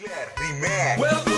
Yeah, remix. Well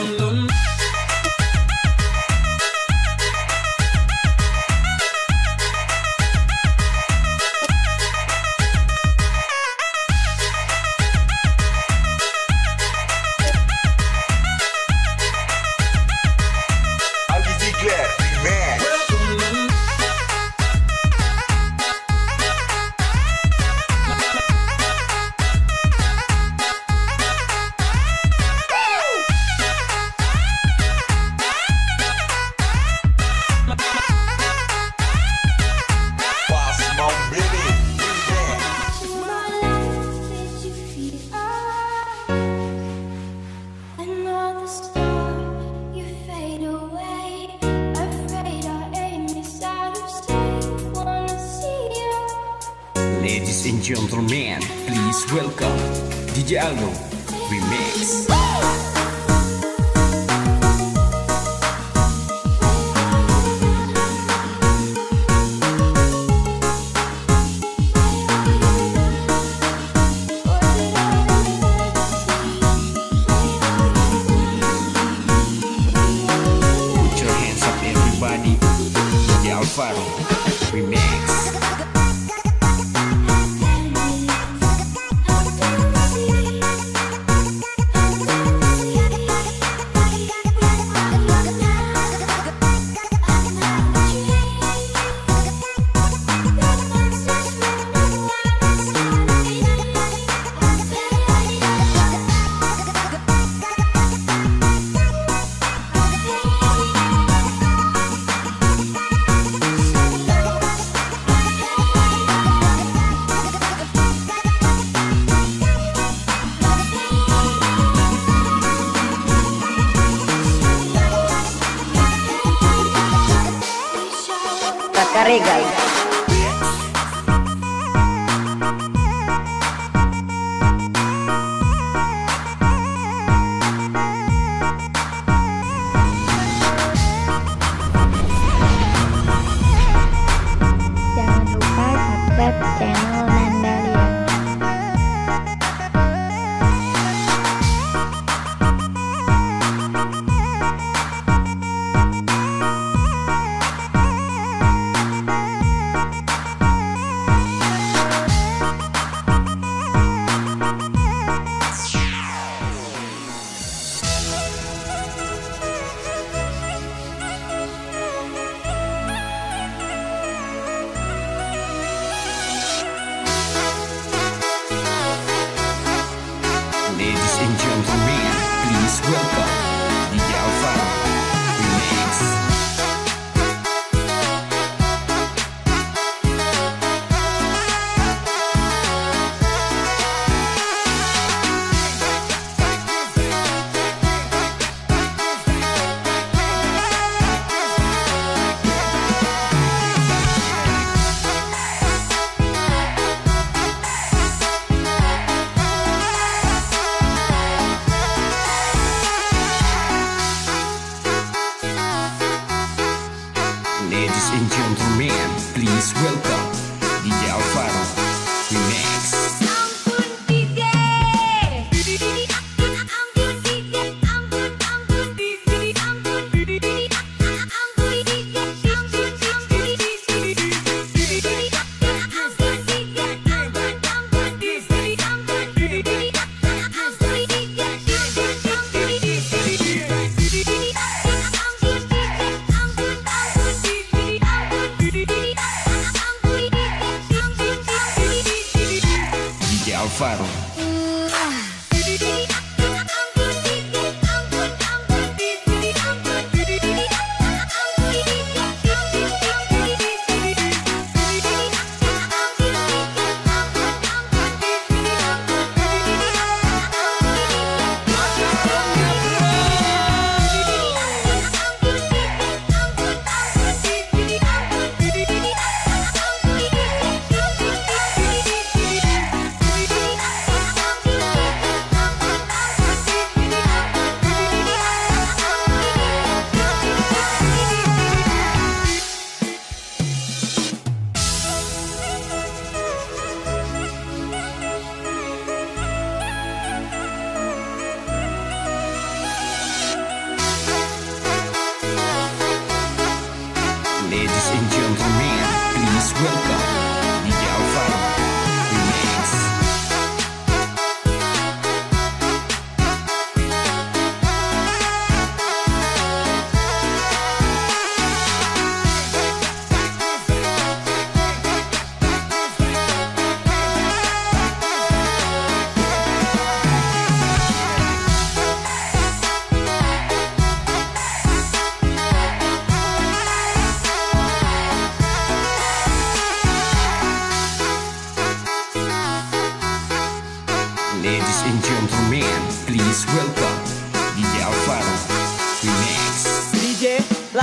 gentlemen, please welcome DJ Aldo Remix. Vegas. Chàng lục bát hợp đất chàng ô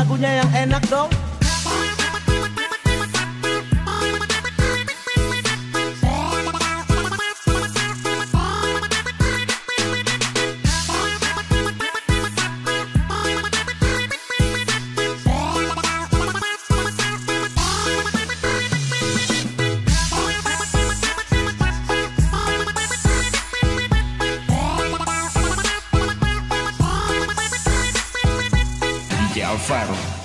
lagunya yang enak dong. Faro.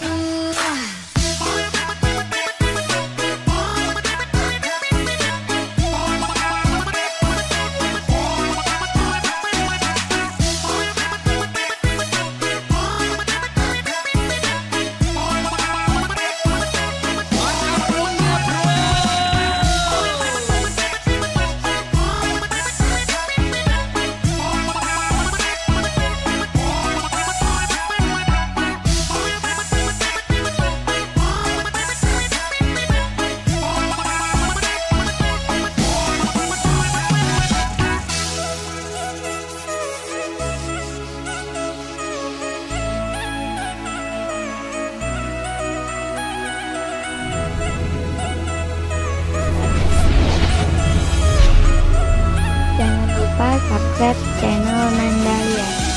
lupa subscribe channel Mandalia.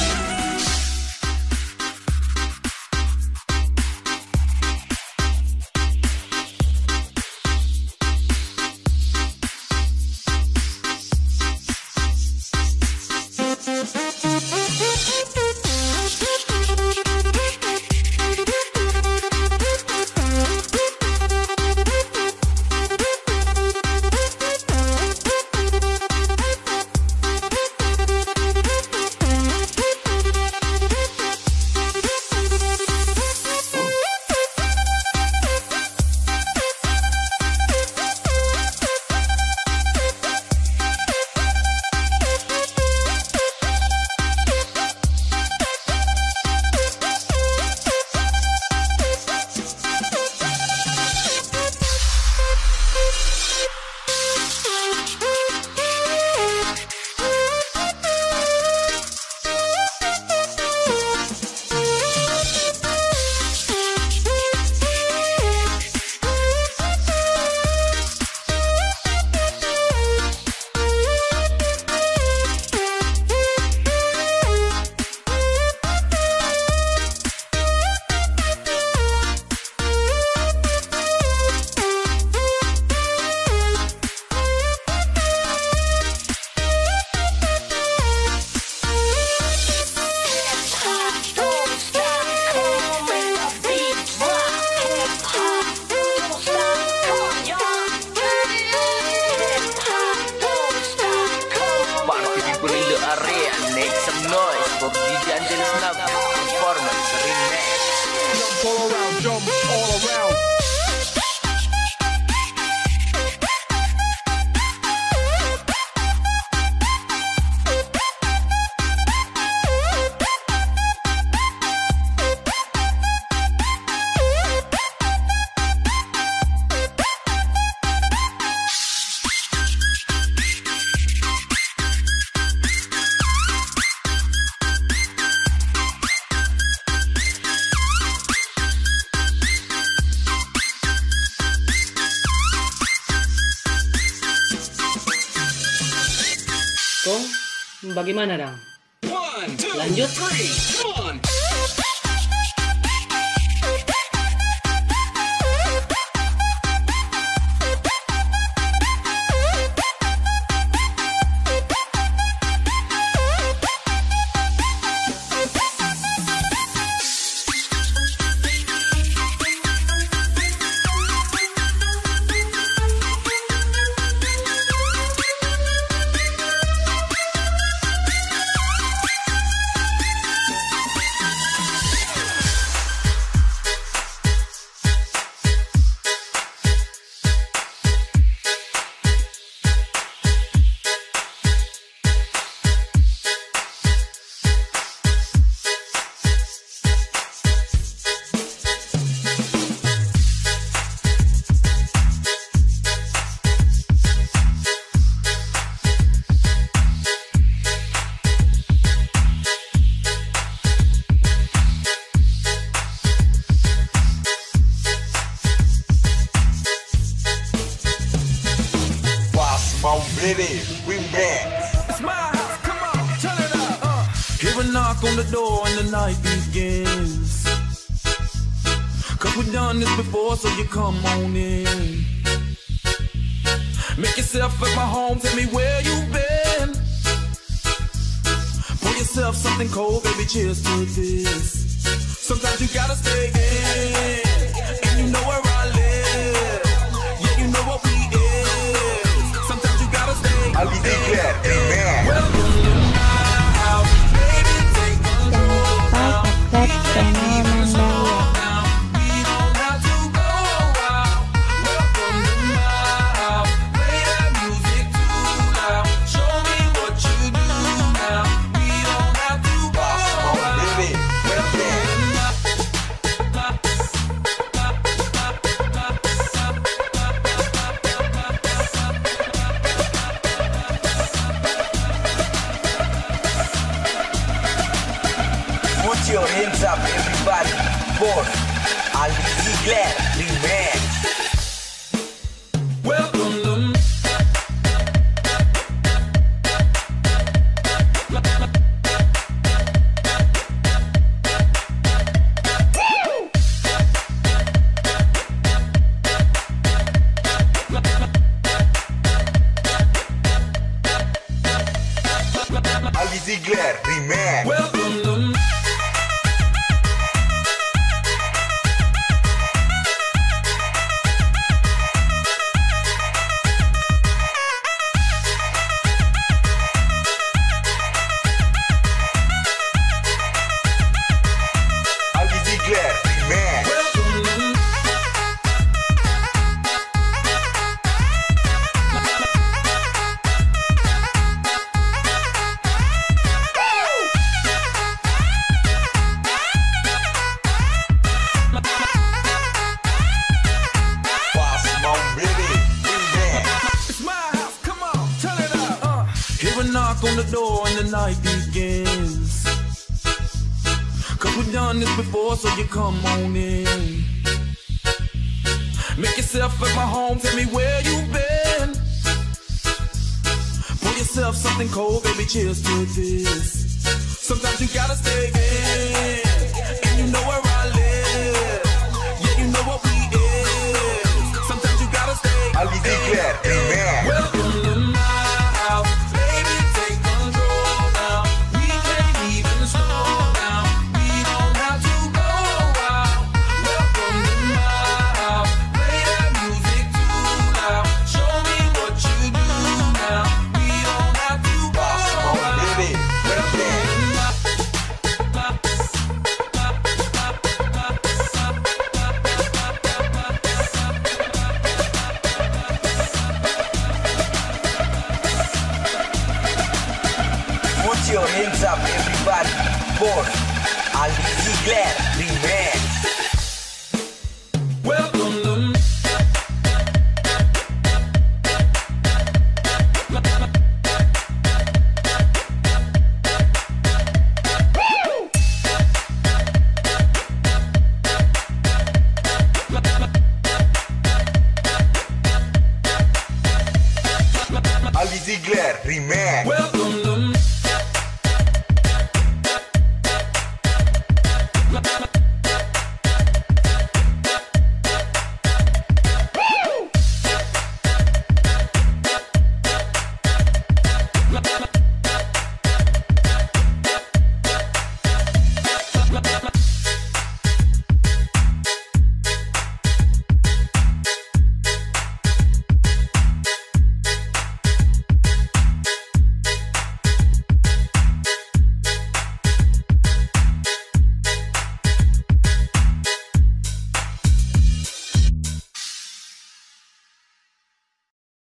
bagaimana dong? Lanjut. Cause we've done this before, so you come on in. Make yourself at my home, tell me where you've been. Pour yourself something cold, baby, cheers to this. Sometimes you gotta stay in, and you know where I live. Yeah, you know what we is. Sometimes you gotta stay Ali Everybody, por Alex Ziegler, primero. Door and the night begins. Cause we've done this before, so you come on in. Make yourself at my home, tell me where you've been. Pour yourself something cold, baby, cheers to this. Sometimes you gotta stay